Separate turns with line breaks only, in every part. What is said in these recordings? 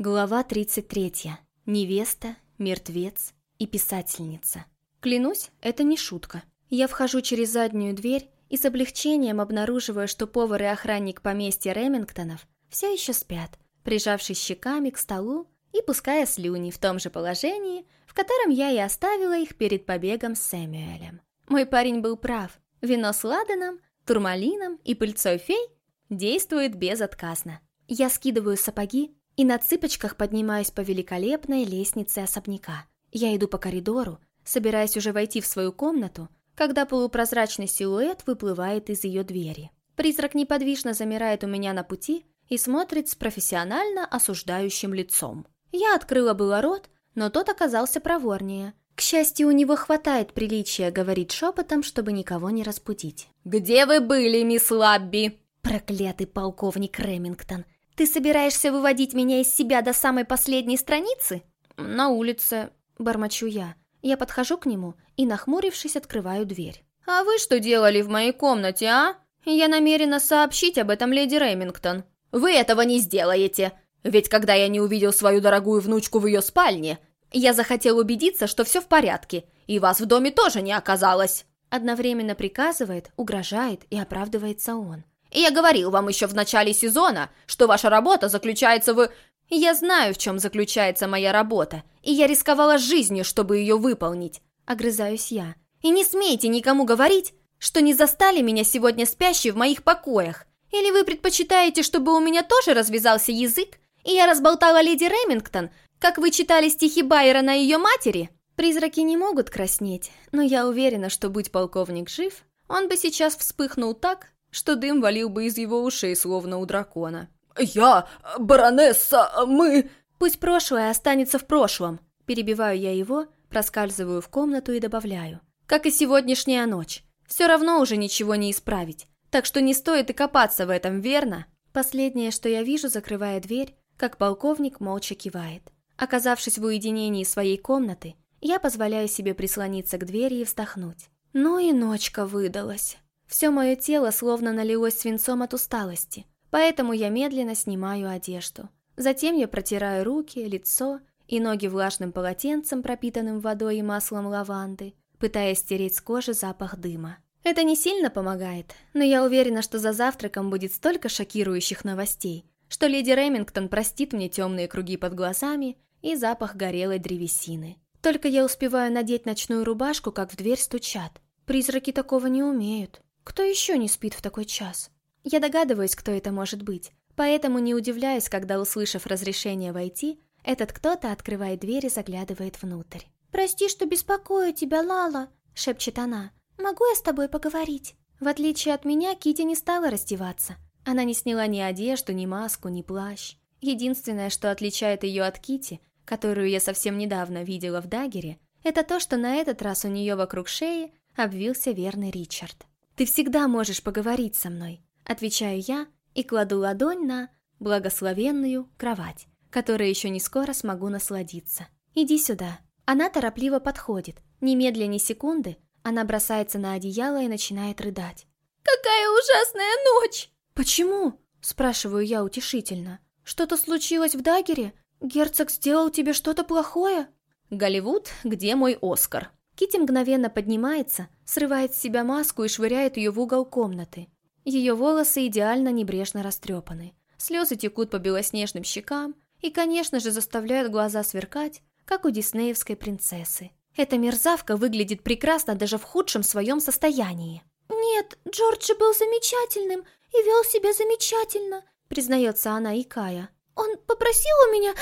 Глава 33. Невеста, мертвец и писательница. Клянусь, это не шутка. Я вхожу через заднюю дверь и с облегчением обнаруживаю, что повар и охранник поместья Ремингтонов все еще спят, прижавшись щеками к столу и пуская слюни в том же положении, в котором я и оставила их перед побегом с Сэмюэлем. Мой парень был прав. Вино с ладаном, турмалином и пыльцой фей действует безотказно. Я скидываю сапоги, и на цыпочках поднимаюсь по великолепной лестнице особняка. Я иду по коридору, собираясь уже войти в свою комнату, когда полупрозрачный силуэт выплывает из ее двери. Призрак неподвижно замирает у меня на пути и смотрит с профессионально осуждающим лицом. Я открыла было рот, но тот оказался проворнее. К счастью, у него хватает приличия говорить шепотом, чтобы никого не разбудить.
«Где вы были, мисс Лабби?»
«Проклятый полковник Ремингтон! Ты собираешься выводить меня из себя до самой последней страницы? На улице, бормочу я. Я подхожу к нему и, нахмурившись, открываю дверь.
А вы что делали в моей комнате, а? Я намерена сообщить об этом леди Ремингтон. Вы этого не сделаете. Ведь когда я не увидел свою дорогую внучку в ее спальне, я захотел убедиться, что все в порядке, и вас в доме тоже не оказалось.
Одновременно приказывает, угрожает и оправдывается он.
И я говорил вам еще в начале сезона, что ваша работа заключается в... Я знаю, в чем заключается моя работа, и я рисковала жизнью, чтобы ее выполнить. Огрызаюсь я. И не смейте никому говорить, что не застали меня сегодня спящей в моих покоях. Или вы предпочитаете, чтобы у меня тоже развязался язык, и я разболтала леди Ремингтон, как вы читали стихи Байрона ее матери?
Призраки не могут краснеть, но я уверена, что будь полковник жив, он бы сейчас вспыхнул так, что дым валил бы из его ушей, словно у дракона.
«Я, баронесса, мы...»
«Пусть прошлое останется в прошлом», перебиваю я его, проскальзываю в комнату и добавляю. «Как и сегодняшняя ночь. Все равно уже ничего не исправить, так что не стоит и копаться в этом, верно?» Последнее, что я вижу, закрывая дверь, как полковник молча кивает. Оказавшись в уединении своей комнаты, я позволяю себе прислониться к двери и вздохнуть. Ну и ночка выдалась. Все мое тело словно налилось свинцом от усталости, поэтому я медленно снимаю одежду. Затем я протираю руки, лицо и ноги влажным полотенцем, пропитанным водой и маслом лаванды, пытаясь стереть с кожи запах дыма. Это не сильно помогает, но я уверена, что за завтраком будет столько шокирующих новостей, что леди Ремингтон простит мне темные круги под глазами и запах горелой древесины. Только я успеваю надеть ночную рубашку, как в дверь стучат. Призраки такого не умеют. Кто еще не спит в такой час? Я догадываюсь, кто это может быть, поэтому не удивляюсь, когда, услышав разрешение войти, этот кто-то открывает дверь и заглядывает внутрь.
«Прости, что беспокою тебя, Лала», — шепчет она. «Могу я с тобой поговорить?»
В отличие от меня, Кити не стала раздеваться. Она не сняла ни одежду, ни маску, ни плащ. Единственное, что отличает ее от Кити, которую я совсем недавно видела в Дагере, это то, что на этот раз у нее вокруг шеи обвился верный Ричард. «Ты всегда можешь поговорить со мной», — отвечаю я и кладу ладонь на благословенную кровать, которой еще не скоро смогу насладиться. «Иди сюда». Она торопливо подходит. Немедля ни секунды она бросается на одеяло и начинает рыдать.
«Какая ужасная ночь!»
«Почему?» — спрашиваю я утешительно. «Что-то случилось в Дагере? Герцог сделал тебе что-то плохое?»
«Голливуд, где мой Оскар?»
Кити мгновенно поднимается, срывает с себя маску и швыряет ее в угол комнаты. Ее волосы идеально небрежно растрепаны. Слезы текут по белоснежным щекам и, конечно же, заставляют глаза сверкать, как у диснеевской принцессы. Эта мерзавка выглядит прекрасно даже в худшем своем состоянии.
«Нет, Джорджи был замечательным и вел себя замечательно», признается она, икая. «Он попросил у меня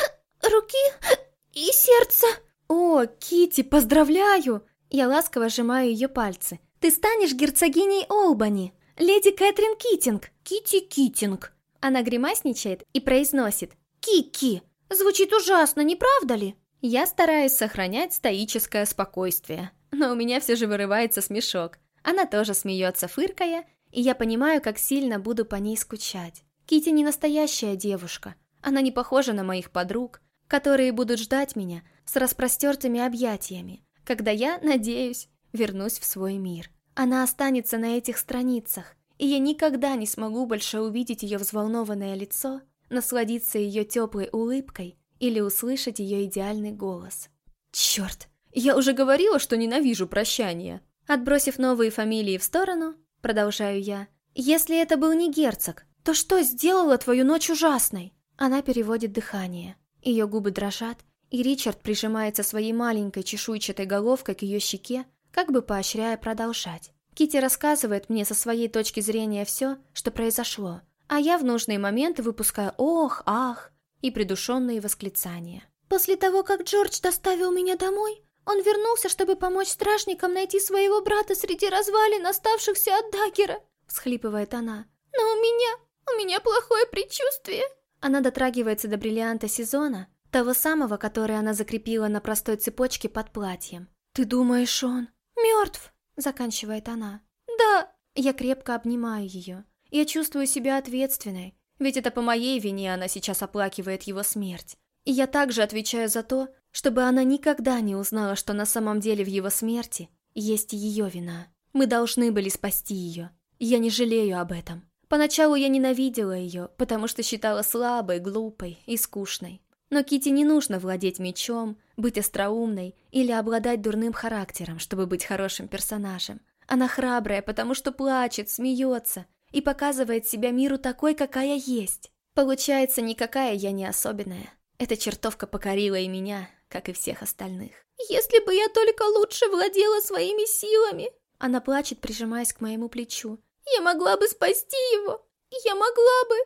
руки и сердца».
«О, Кити, поздравляю!» Я ласково сжимаю ее пальцы. «Ты станешь герцогиней Олбани, леди Кэтрин Китинг!»
«Кити Китинг!»
Она гримасничает и произносит
«Кики!» Звучит ужасно, не правда ли?
Я стараюсь сохранять стоическое спокойствие, но у меня все же вырывается смешок. Она тоже смеется, фыркая, и я понимаю, как сильно буду по ней скучать. Кити не настоящая девушка. Она не похожа на моих подруг, которые будут ждать меня с распростертыми объятиями, когда я, надеюсь, вернусь в свой мир. Она останется на этих страницах, и я никогда не смогу больше увидеть ее взволнованное лицо, насладиться ее теплой улыбкой или услышать ее идеальный голос. Черт, я уже говорила, что ненавижу прощание. Отбросив новые фамилии в сторону, продолжаю я. Если это был не герцог, то что сделало твою ночь ужасной? Она переводит дыхание. Ее губы дрожат, и Ричард прижимается своей маленькой чешуйчатой головкой к ее щеке, как бы поощряя продолжать. Кити рассказывает мне со своей точки зрения все, что произошло, а я в нужные моменты выпускаю «ох», «ах» и придушенные восклицания.
После того, как Джордж доставил меня домой, он вернулся, чтобы помочь стражникам найти своего брата среди развалин, оставшихся от Даггера, всхлипывает она. Но у меня, у меня плохое предчувствие.
Она дотрагивается до бриллианта сезона, того самого, который она закрепила на простой цепочке под платьем. «Ты думаешь, он
мертв?»
— заканчивает она.
«Да».
Я крепко обнимаю ее. Я чувствую себя ответственной, ведь это по моей вине она сейчас оплакивает его смерть. И я также отвечаю за то, чтобы она никогда не узнала, что на самом деле в его смерти есть ее вина. Мы должны были спасти ее. Я не жалею об этом. Поначалу я ненавидела ее, потому что считала слабой, глупой и скучной. Но Кити не нужно владеть мечом, быть остроумной или обладать дурным характером, чтобы быть хорошим персонажем. Она храбрая, потому что плачет, смеется и показывает себя миру такой, какая есть. Получается, никакая я не особенная. Эта чертовка покорила и меня, как и всех остальных.
«Если бы я только лучше владела своими силами!»
Она плачет, прижимаясь к моему плечу.
Я могла бы спасти его. Я могла бы...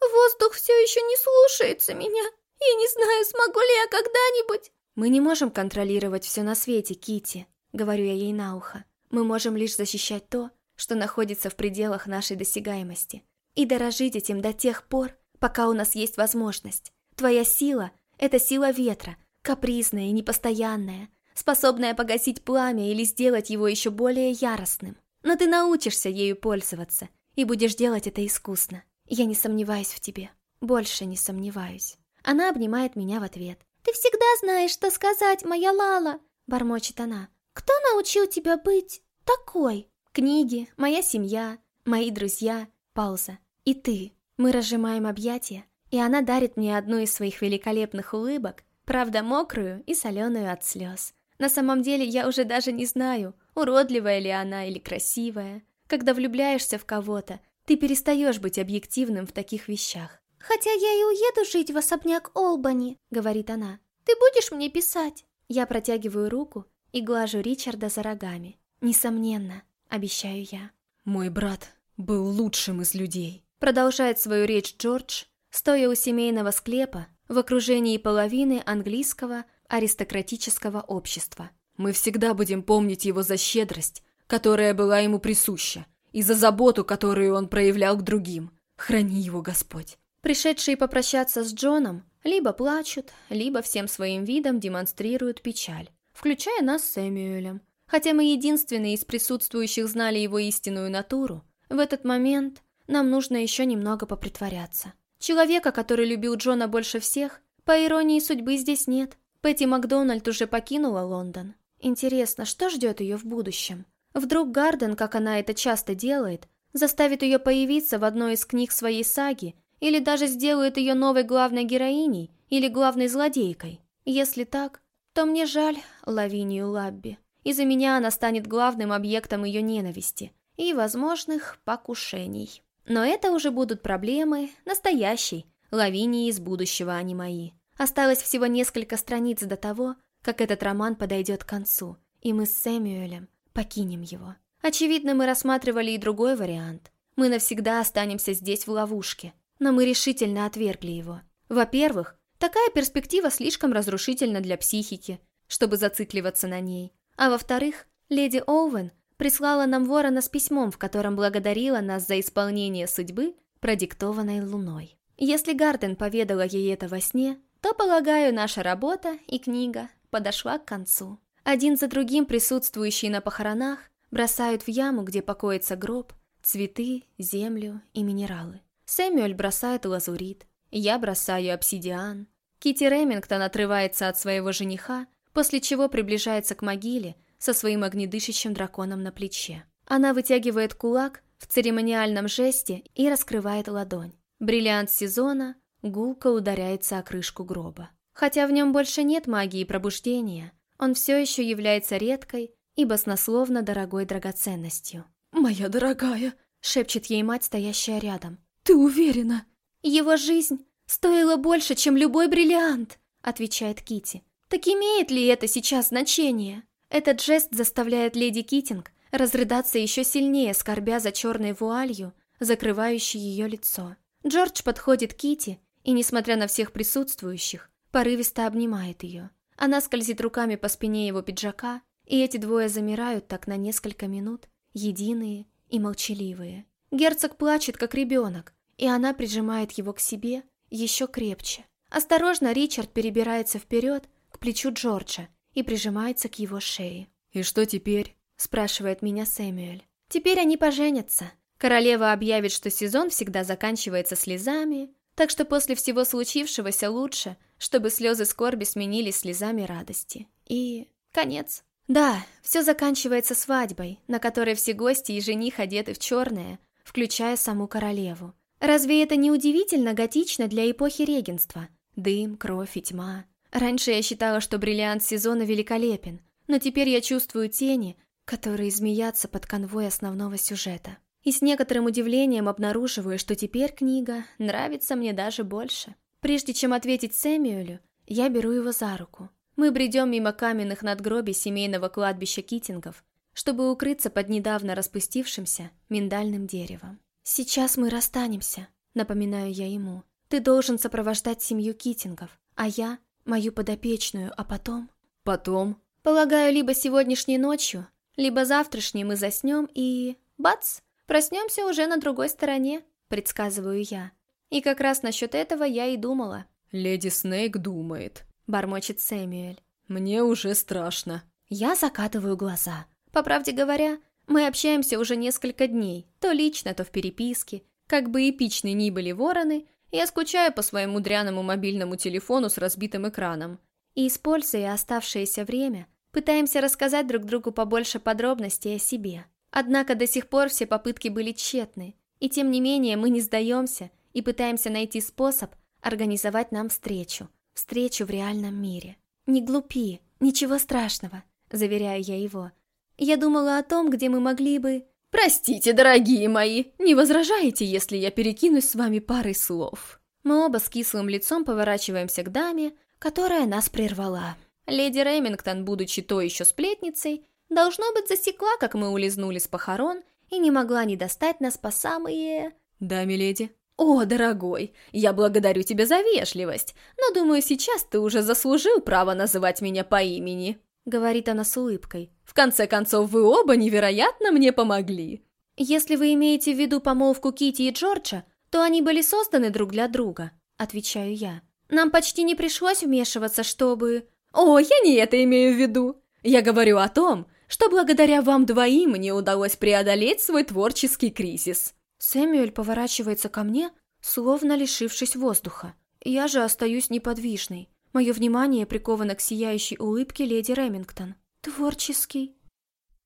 Воздух все еще не слушается меня. Я не знаю, смогу ли я когда-нибудь...
Мы не можем контролировать все на свете, Кити, говорю я ей на ухо. Мы можем лишь защищать то, что находится в пределах нашей досягаемости. И дорожить этим до тех пор, пока у нас есть возможность. Твоя сила — это сила ветра, капризная и непостоянная, способная погасить пламя или сделать его еще более яростным. Но ты научишься ею пользоваться и будешь делать это искусно. Я не сомневаюсь в тебе. Больше не сомневаюсь. Она обнимает меня в ответ.
«Ты всегда знаешь, что сказать, моя Лала!» Бормочет она. «Кто научил тебя быть такой?»
Книги, моя семья, мои друзья, пауза. И ты. Мы разжимаем объятия, и она дарит мне одну из своих великолепных улыбок, правда мокрую и соленую от слез. На самом деле я уже даже не знаю, уродливая ли она или красивая. Когда влюбляешься в кого-то, ты перестаешь быть объективным в таких вещах.
«Хотя я и уеду жить в особняк Олбани», — говорит она. «Ты будешь мне писать?»
Я протягиваю руку и глажу Ричарда за рогами. Несомненно, обещаю я. «Мой брат был лучшим из людей», — продолжает свою речь Джордж, стоя у семейного склепа в окружении половины английского аристократического общества. Мы всегда будем помнить его за щедрость, которая была ему присуща, и за заботу, которую он проявлял к другим. Храни его Господь. Пришедшие попрощаться с Джоном либо плачут, либо всем своим видом демонстрируют печаль, включая нас с Сэмюэлем. Хотя мы единственные из присутствующих знали его истинную натуру, в этот момент нам нужно еще немного попритворяться. Человека, который любил Джона больше всех, по иронии судьбы здесь нет. Пэтти Макдональд уже покинула Лондон. Интересно, что ждет ее в будущем? Вдруг Гарден, как она это часто делает, заставит ее появиться в одной из книг своей саги или даже сделает ее новой главной героиней или главной злодейкой. Если так, то мне жаль Лавинию Лабби. Из-за меня она станет главным объектом ее ненависти и возможных покушений. Но это уже будут проблемы настоящей Лавинии из будущего, а не мои. Осталось всего несколько страниц до того, как этот роман подойдет к концу, и мы с Сэмюэлем покинем его. Очевидно, мы рассматривали и другой вариант. Мы навсегда останемся здесь в ловушке, но мы решительно отвергли его. Во-первых, такая перспектива слишком разрушительна для психики, чтобы зацикливаться на ней. А во-вторых, леди Оуэн прислала нам ворона с письмом, в котором благодарила нас за исполнение судьбы, продиктованной луной. Если Гарден поведала ей это во сне, то, полагаю, наша работа и книга подошла к концу. Один за другим присутствующие на похоронах бросают в яму, где покоится гроб, цветы, землю и минералы. Сэмюэль бросает лазурит, я бросаю обсидиан. Кити Ремингтон отрывается от своего жениха, после чего приближается к могиле со своим огнедышащим драконом на плече. Она вытягивает кулак в церемониальном жесте и раскрывает ладонь. Бриллиант сезона гулко ударяется о крышку гроба. Хотя в нем больше нет магии пробуждения, он все еще является редкой и баснословно дорогой драгоценностью.
«Моя дорогая», —
шепчет ей мать, стоящая рядом.
«Ты уверена?»
«Его жизнь стоила больше, чем любой бриллиант», — отвечает Кити. «Так имеет ли это сейчас значение?» Этот жест заставляет леди Китинг разрыдаться еще сильнее, скорбя за черной вуалью, закрывающей ее лицо. Джордж подходит к Кити и, несмотря на всех присутствующих, порывисто обнимает ее. Она скользит руками по спине его пиджака, и эти двое замирают так на несколько минут, единые и молчаливые. Герцог плачет, как ребенок, и она прижимает его к себе еще крепче. Осторожно Ричард перебирается вперед к плечу Джорджа и прижимается к его шее.
«И что теперь?»
– спрашивает меня Сэмюэль. «Теперь они поженятся. Королева объявит, что сезон всегда заканчивается слезами, так что после всего случившегося лучше, чтобы слезы скорби сменились слезами радости. И конец. Да, все заканчивается свадьбой, на которой все гости и жених одеты в черное, включая саму королеву. Разве это не удивительно готично для эпохи регенства? Дым, кровь и тьма. Раньше я считала, что бриллиант сезона великолепен, но теперь я чувствую тени, которые змеятся под конвой основного сюжета. И с некоторым удивлением обнаруживаю, что теперь книга нравится мне даже больше. Прежде чем ответить Сэмюэлю, я беру его за руку. Мы бредем мимо каменных надгробий семейного кладбища Китингов, чтобы укрыться под недавно распустившимся миндальным деревом. «Сейчас мы расстанемся», — напоминаю я ему. «Ты должен сопровождать семью Китингов, а я — мою подопечную, а потом...»
«Потом?»
«Полагаю, либо сегодняшней ночью, либо завтрашней мы заснем и... бац!» Проснемся уже на другой стороне, предсказываю я. И как раз насчет этого я и думала.
«Леди Снейк думает», —
бормочет Сэмюэль.
«Мне уже страшно».
Я закатываю глаза. По правде говоря, мы общаемся уже несколько дней, то лично, то в переписке. Как бы эпичны ни были вороны, я скучаю по своему дряному мобильному телефону с разбитым экраном. И, используя оставшееся время, пытаемся рассказать друг другу побольше подробностей о себе. Однако до сих пор все попытки были тщетны, и тем не менее мы не сдаемся и пытаемся найти способ организовать нам встречу, встречу в реальном мире. «Не глупи, ничего страшного», — заверяю я его. «Я думала о том, где мы могли бы...»
«Простите, дорогие мои, не возражаете, если я перекинусь с вами парой слов?»
Мы оба с кислым лицом поворачиваемся к даме, которая нас прервала. Леди Ремингтон, будучи то еще сплетницей, Должно быть, засекла, как мы улизнули с похорон, и не могла не достать нас по самые...
Да, миледи.
О, дорогой, я благодарю тебя за вежливость, но думаю, сейчас ты уже заслужил право называть меня по имени. Говорит она с улыбкой.
В конце концов, вы оба невероятно мне помогли.
Если вы имеете в виду помолвку Кити и Джорджа, то они были созданы друг для друга, отвечаю я. Нам почти не пришлось вмешиваться, чтобы...
О, я не это имею в виду. Я говорю о том, что благодаря вам двоим мне удалось преодолеть свой творческий кризис».
Сэмюэль поворачивается ко мне, словно лишившись воздуха. Я же остаюсь неподвижной. Мое внимание приковано к сияющей улыбке леди Ремингтон. «Творческий...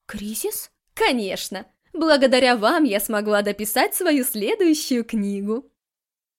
кризис?»
«Конечно! Благодаря вам я смогла дописать свою следующую книгу!»